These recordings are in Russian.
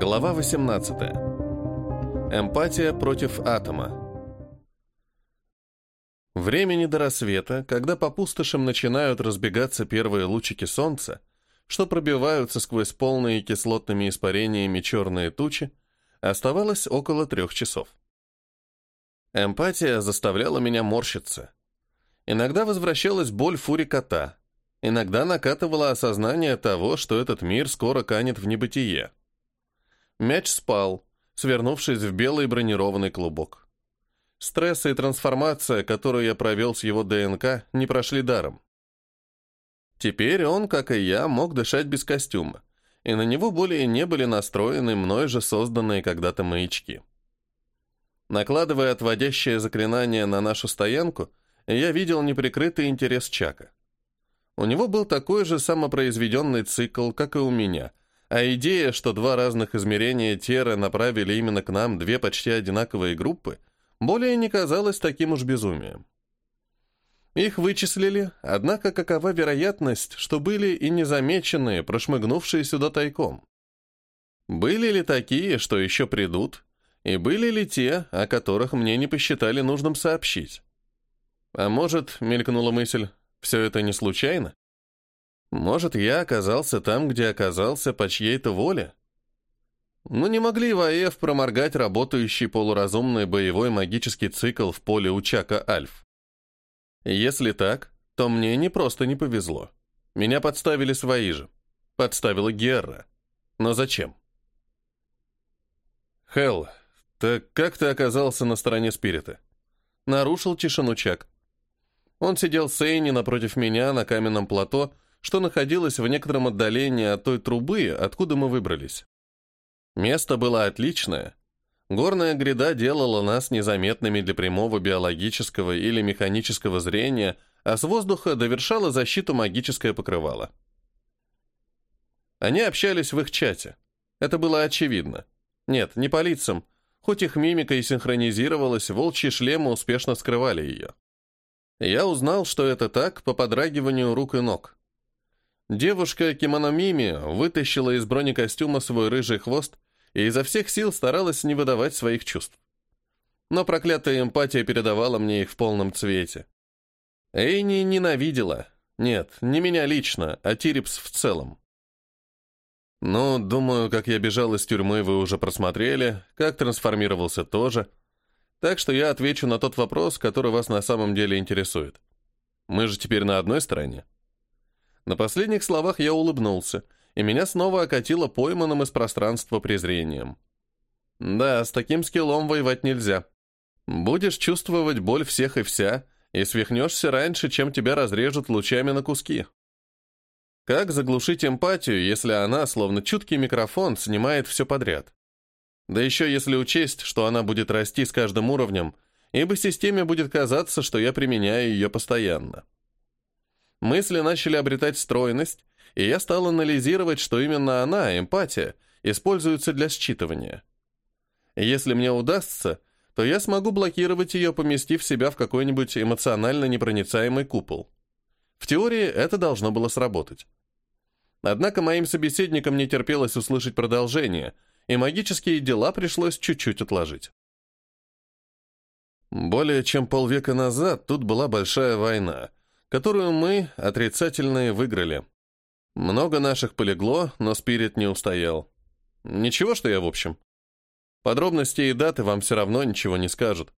Глава 18. Эмпатия против атома. Времени до рассвета, когда по пустошам начинают разбегаться первые лучики солнца, что пробиваются сквозь полные кислотными испарениями черные тучи, оставалось около трех часов. Эмпатия заставляла меня морщиться. Иногда возвращалась боль фури кота, иногда накатывало осознание того, что этот мир скоро канет в небытие. Мяч спал, свернувшись в белый бронированный клубок. Стресс и трансформация, которую я провел с его ДНК, не прошли даром. Теперь он, как и я, мог дышать без костюма, и на него более не были настроены мной же созданные когда-то маячки. Накладывая отводящее заклинание на нашу стоянку, я видел неприкрытый интерес Чака. У него был такой же самопроизведенный цикл, как и у меня, а идея, что два разных измерения Теры направили именно к нам две почти одинаковые группы, более не казалась таким уж безумием. Их вычислили, однако какова вероятность, что были и незамеченные, прошмыгнувшие сюда тайком? Были ли такие, что еще придут, и были ли те, о которых мне не посчитали нужным сообщить? А может, мелькнула мысль, все это не случайно? Может, я оказался там, где оказался по чьей-то воле? Но не могли в проморгать работающий полуразумный боевой магический цикл в поле Учака Альф. Если так, то мне не просто не повезло. Меня подставили свои же. Подставила Герра. Но зачем? Хелл, так как ты оказался на стороне Спирита? Нарушил тишину Чак. Он сидел с Эйни напротив меня на каменном плато, что находилось в некотором отдалении от той трубы, откуда мы выбрались. Место было отличное. Горная гряда делала нас незаметными для прямого биологического или механического зрения, а с воздуха довершала защиту магическое покрывало. Они общались в их чате. Это было очевидно. Нет, не по лицам. Хоть их мимика и синхронизировалась, волчьи шлемы успешно скрывали ее. Я узнал, что это так, по подрагиванию рук и ног. Девушка Кимоно Мими вытащила из бронекостюма свой рыжий хвост и изо всех сил старалась не выдавать своих чувств. Но проклятая эмпатия передавала мне их в полном цвете. Эйни ненавидела. Нет, не меня лично, а Тирипс в целом. Ну, думаю, как я бежал из тюрьмы, вы уже просмотрели, как трансформировался тоже. Так что я отвечу на тот вопрос, который вас на самом деле интересует. Мы же теперь на одной стороне. На последних словах я улыбнулся, и меня снова окатило пойманным из пространства презрением. Да, с таким скиллом воевать нельзя. Будешь чувствовать боль всех и вся, и свихнешься раньше, чем тебя разрежут лучами на куски. Как заглушить эмпатию, если она, словно чуткий микрофон, снимает все подряд? Да еще если учесть, что она будет расти с каждым уровнем, ибо системе будет казаться, что я применяю ее постоянно. Мысли начали обретать стройность, и я стал анализировать, что именно она, эмпатия, используется для считывания. Если мне удастся, то я смогу блокировать ее, поместив себя в какой-нибудь эмоционально непроницаемый купол. В теории это должно было сработать. Однако моим собеседникам не терпелось услышать продолжение, и магические дела пришлось чуть-чуть отложить. Более чем полвека назад тут была большая война, которую мы, отрицательные, выиграли. Много наших полегло, но Спирит не устоял. Ничего, что я в общем. Подробности и даты вам все равно ничего не скажут.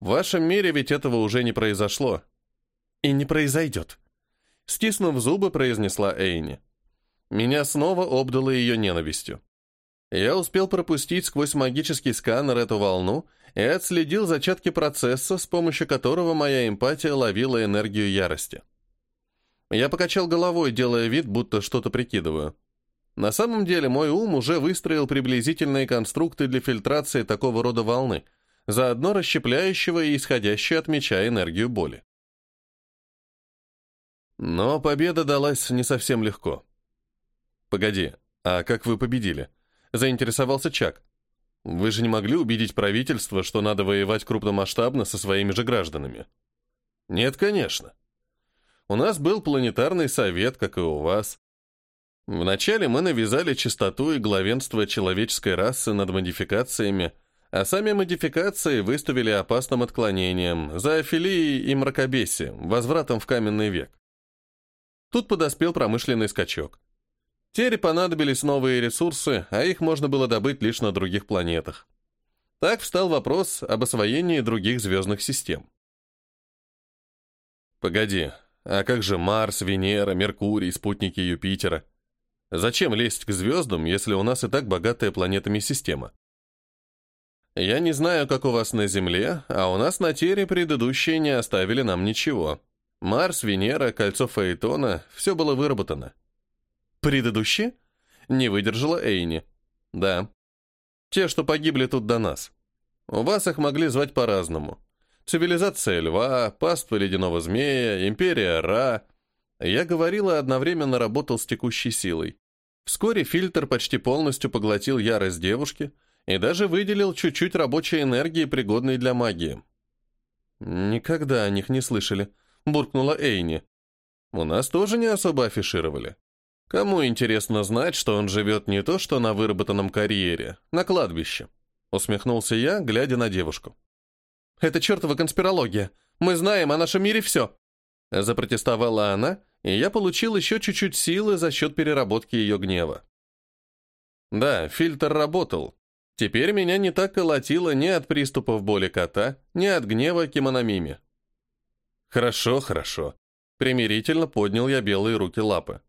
В вашем мире ведь этого уже не произошло. И не произойдет. Стиснув зубы, произнесла Эйни. Меня снова обдало ее ненавистью. Я успел пропустить сквозь магический сканер эту волну и отследил зачатки процесса, с помощью которого моя эмпатия ловила энергию ярости. Я покачал головой, делая вид, будто что-то прикидываю. На самом деле мой ум уже выстроил приблизительные конструкты для фильтрации такого рода волны, заодно расщепляющего и исходящего от меча энергию боли. Но победа далась не совсем легко. «Погоди, а как вы победили?» Заинтересовался Чак. Вы же не могли убедить правительство, что надо воевать крупномасштабно со своими же гражданами? Нет, конечно. У нас был планетарный совет, как и у вас. Вначале мы навязали чистоту и главенство человеческой расы над модификациями, а сами модификации выставили опасным отклонением, зоофилией и мракобесием, возвратом в каменный век. Тут подоспел промышленный скачок. Теперь понадобились новые ресурсы, а их можно было добыть лишь на других планетах. Так встал вопрос об освоении других звездных систем. Погоди, а как же Марс, Венера, Меркурий, спутники Юпитера? Зачем лезть к звездам, если у нас и так богатая планетами система? Я не знаю, как у вас на Земле, а у нас на Тере предыдущие не оставили нам ничего. Марс, Венера, кольцо Фаэтона — все было выработано. Предыдущие? Не выдержала Эйни. Да. Те, что погибли тут до нас. У вас их могли звать по-разному. Цивилизация льва, паства ледяного змея, империя Ра. Я говорила одновременно работал с текущей силой. Вскоре фильтр почти полностью поглотил ярость девушки и даже выделил чуть-чуть рабочей энергии, пригодной для магии. «Никогда о них не слышали», — буркнула Эйни. «У нас тоже не особо афишировали. Кому интересно знать, что он живет не то что на выработанном карьере, на кладбище?» Усмехнулся я, глядя на девушку. Это чертова конспирология. Мы знаем о нашем мире все!» Запротестовала она, и я получил еще чуть-чуть силы за счет переработки ее гнева. Да, фильтр работал. Теперь меня не так колотило ни от приступов боли кота, ни от гнева кимономими. «Хорошо, хорошо», — примирительно поднял я белые руки лапы.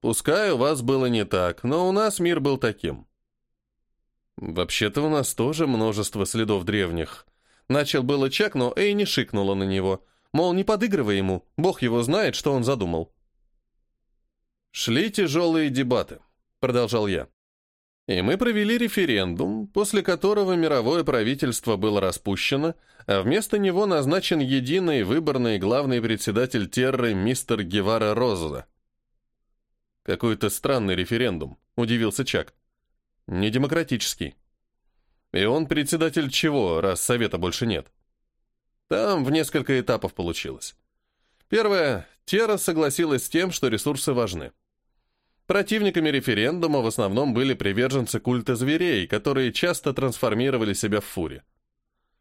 «Пускай у вас было не так, но у нас мир был таким». «Вообще-то у нас тоже множество следов древних», Начал было Чак, но Эйни шикнула на него. Мол, не подыгрывай ему, бог его знает, что он задумал. «Шли тяжелые дебаты», — продолжал я. И мы провели референдум, после которого мировое правительство было распущено, а вместо него назначен единый выборный главный председатель Терры мистер Гевара Роза. «Какой-то странный референдум», — удивился Чак. «Недемократический». И он председатель чего, раз совета больше нет? Там в несколько этапов получилось. Первое. Тера согласилась с тем, что ресурсы важны. Противниками референдума в основном были приверженцы культа зверей, которые часто трансформировали себя в фури.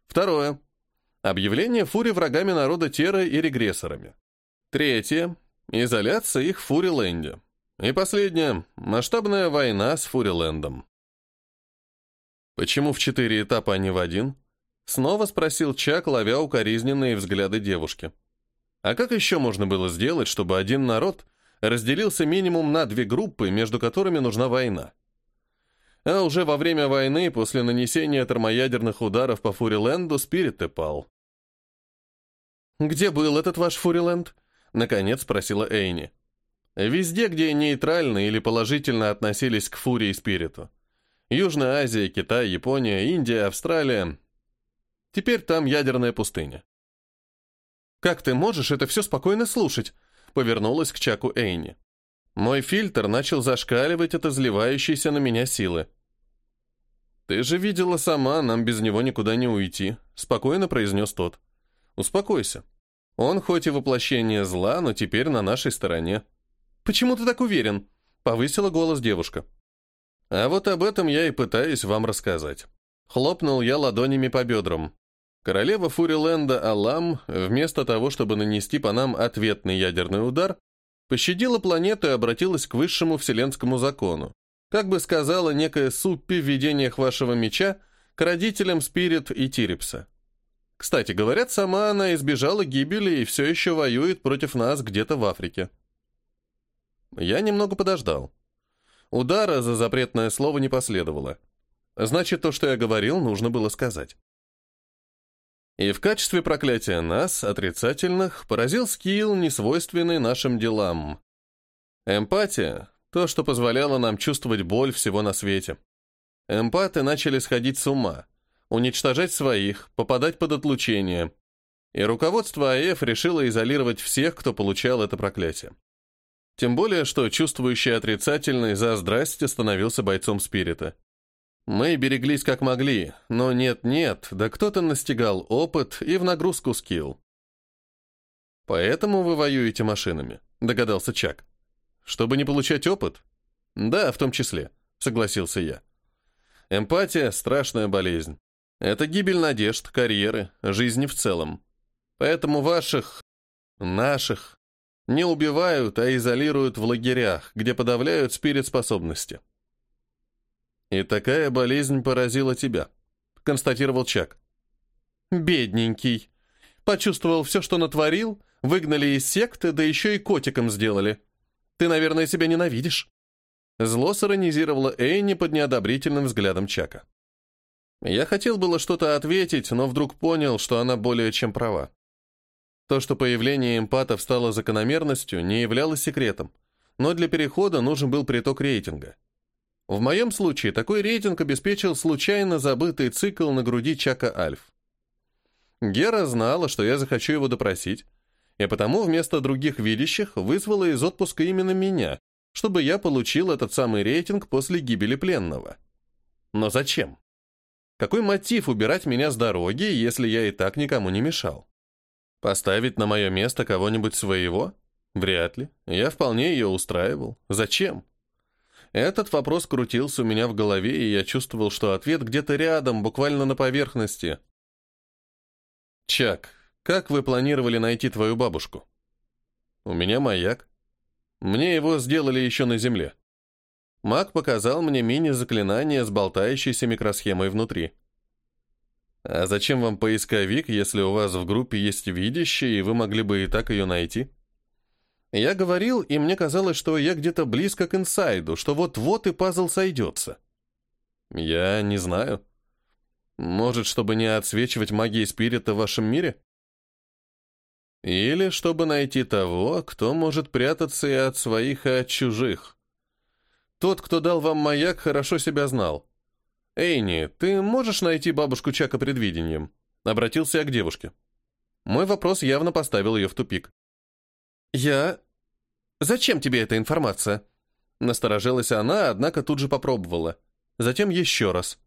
Второе. Объявление фури врагами народа Теры и регрессорами. Третье. Изоляция их в Фуриленде. И последнее. Масштабная война с Фурилендом. «Почему в четыре этапа, а не в один?» Снова спросил Чак, ловя укоризненные взгляды девушки. «А как еще можно было сделать, чтобы один народ разделился минимум на две группы, между которыми нужна война?» А уже во время войны, после нанесения термоядерных ударов по Фуриленду, Спирит и пал. «Где был этот ваш Фуриленд?» — наконец спросила Эйни. «Везде, где нейтрально или положительно относились к Фури и Спириту. Южная Азия, Китай, Япония, Индия, Австралия. Теперь там ядерная пустыня. «Как ты можешь это все спокойно слушать?» Повернулась к Чаку Эйни. Мой фильтр начал зашкаливать от изливающейся на меня силы. «Ты же видела сама, нам без него никуда не уйти», — спокойно произнес тот. «Успокойся. Он хоть и воплощение зла, но теперь на нашей стороне». «Почему ты так уверен?» — повысила голос девушка. А вот об этом я и пытаюсь вам рассказать. Хлопнул я ладонями по бедрам. Королева Фуриленда Алам, вместо того, чтобы нанести по нам ответный ядерный удар, пощадила планету и обратилась к высшему вселенскому закону. Как бы сказала некая Суппи в видениях вашего меча, к родителям Спирит и Тирипса. Кстати, говорят, сама она избежала гибели и все еще воюет против нас где-то в Африке. Я немного подождал. Удара за запретное слово не последовало. Значит, то, что я говорил, нужно было сказать. И в качестве проклятия нас, отрицательных, поразил скилл, несвойственный нашим делам. Эмпатия — то, что позволяло нам чувствовать боль всего на свете. Эмпаты начали сходить с ума, уничтожать своих, попадать под отлучение. И руководство АЭФ решило изолировать всех, кто получал это проклятие. Тем более, что чувствующий отрицательный за здрасте становился бойцом спирита. Мы береглись как могли, но нет-нет, да кто-то настигал опыт и в нагрузку скилл. «Поэтому вы воюете машинами», — догадался Чак. «Чтобы не получать опыт? Да, в том числе, согласился я. Эмпатия — страшная болезнь. Это гибель надежд, карьеры, жизни в целом. Поэтому ваших, наших, не убивают, а изолируют в лагерях, где подавляют спирит-способности. «И такая болезнь поразила тебя», — констатировал Чак. «Бедненький. Почувствовал все, что натворил, выгнали из секты, да еще и котиком сделали. Ты, наверное, себя ненавидишь». Зло сиронизировало Эйни под неодобрительным взглядом Чака. Я хотел было что-то ответить, но вдруг понял, что она более чем права. То, что появление эмпатов стало закономерностью, не являлось секретом, но для перехода нужен был приток рейтинга. В моем случае такой рейтинг обеспечил случайно забытый цикл на груди Чака Альф. Гера знала, что я захочу его допросить, и потому вместо других видящих вызвала из отпуска именно меня, чтобы я получил этот самый рейтинг после гибели пленного. Но зачем? Какой мотив убирать меня с дороги, если я и так никому не мешал? Поставить на мое место кого-нибудь своего? Вряд ли. Я вполне ее устраивал. Зачем? Этот вопрос крутился у меня в голове, и я чувствовал, что ответ где-то рядом, буквально на поверхности. «Чак, как вы планировали найти твою бабушку?» «У меня маяк. Мне его сделали еще на земле. Маг показал мне мини-заклинание с болтающейся микросхемой внутри. А зачем вам поисковик, если у вас в группе есть видящие, и вы могли бы и так ее найти? Я говорил, и мне казалось, что я где-то близко к инсайду, что вот-вот и пазл сойдется. Я не знаю. Может, чтобы не отсвечивать магией спирита в вашем мире? Или чтобы найти того, кто может прятаться и от своих, и от чужих. Тот, кто дал вам маяк, хорошо себя знал. «Эйни, ты можешь найти бабушку Чака предвидением?» Обратился я к девушке. Мой вопрос явно поставил ее в тупик. «Я... Зачем тебе эта информация?» Насторожилась она, однако тут же попробовала. Затем еще раз.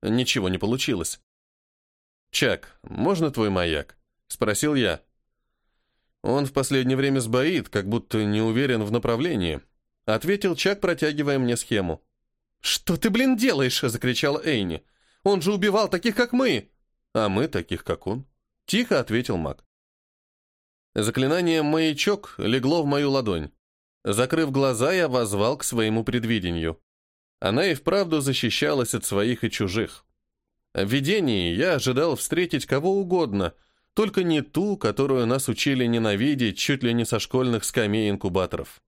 Ничего не получилось. «Чак, можно твой маяк?» Спросил я. Он в последнее время сбоит, как будто не уверен в направлении. Ответил Чак, протягивая мне схему. «Что ты, блин, делаешь?» — закричала Эйни. «Он же убивал таких, как мы!» «А мы таких, как он», — тихо ответил маг. Заклинание «Маячок» легло в мою ладонь. Закрыв глаза, я возвал к своему предвидению. Она и вправду защищалась от своих и чужих. В видении я ожидал встретить кого угодно, только не ту, которую нас учили ненавидеть чуть ли не со школьных скамей инкубаторов.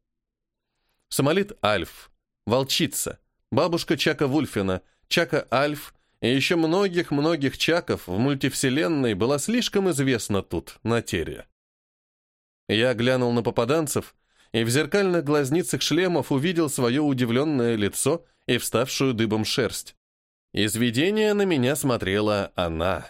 Самолит Альф, Волчица, бабушка Чака Вульфина, Чака Альф и еще многих-многих Чаков в мультивселенной была слишком известна тут, на Терре. Я глянул на попаданцев и в зеркальных глазницах шлемов увидел свое удивленное лицо и вставшую дыбом шерсть. Из видения на меня смотрела она.